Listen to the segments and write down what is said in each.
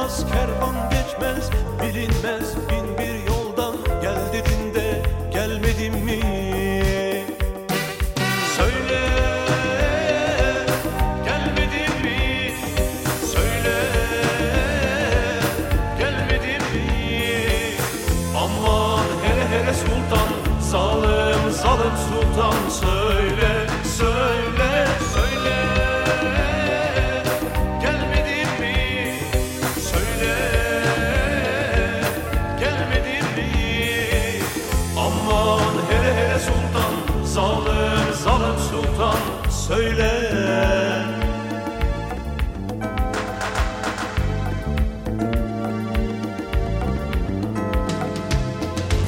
Uğramaz kervan geçmez bilinmez bin bir yoldan Gel dedin de gelmedin mi? Söyle gelmedin mi? Söyle gelmedin mi? Aman hele hele sultan Zalim zalim sultan Söyle.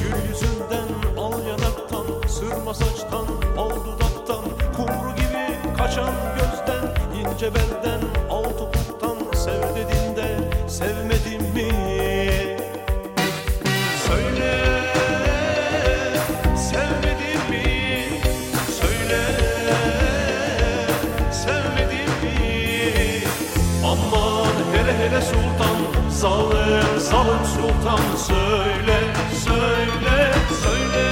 Gül yüzünden, al yanaktan, sırma saçtan, sultan Söyle, söyle, söyle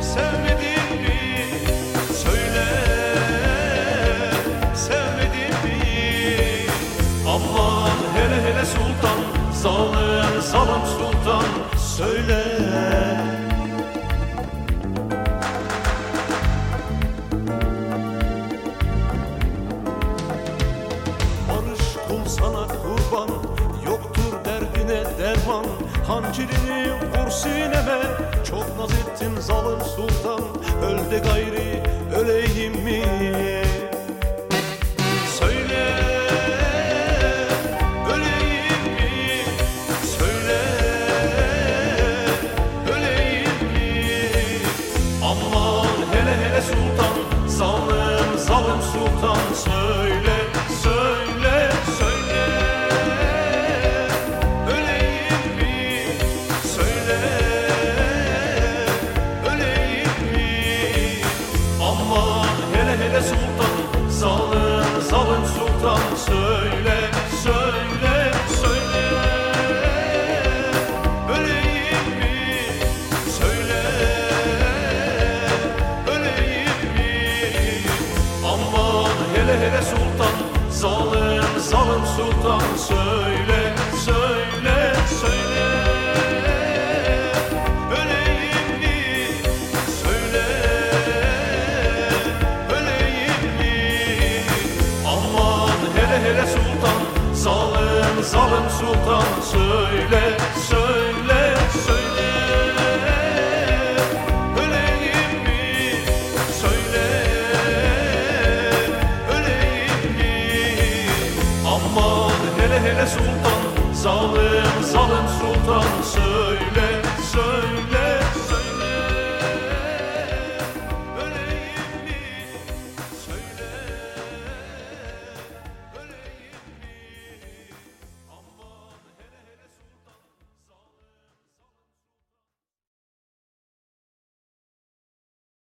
Sevmedin mi? Söyle, sevmedin mi? Aman hele hele sultan, zalim zalim sultan Söyle Barış kul sana kurban derman Hançerini vur sineme. Çok naz ettin zalim sultan Öl gayri öleyim mi? Ama Salın Sultan söyle, söyle, söyle Öleyim mi? Söyle, öleyim mi? Aman hele hele Sultan Salın, salın Sultan söyle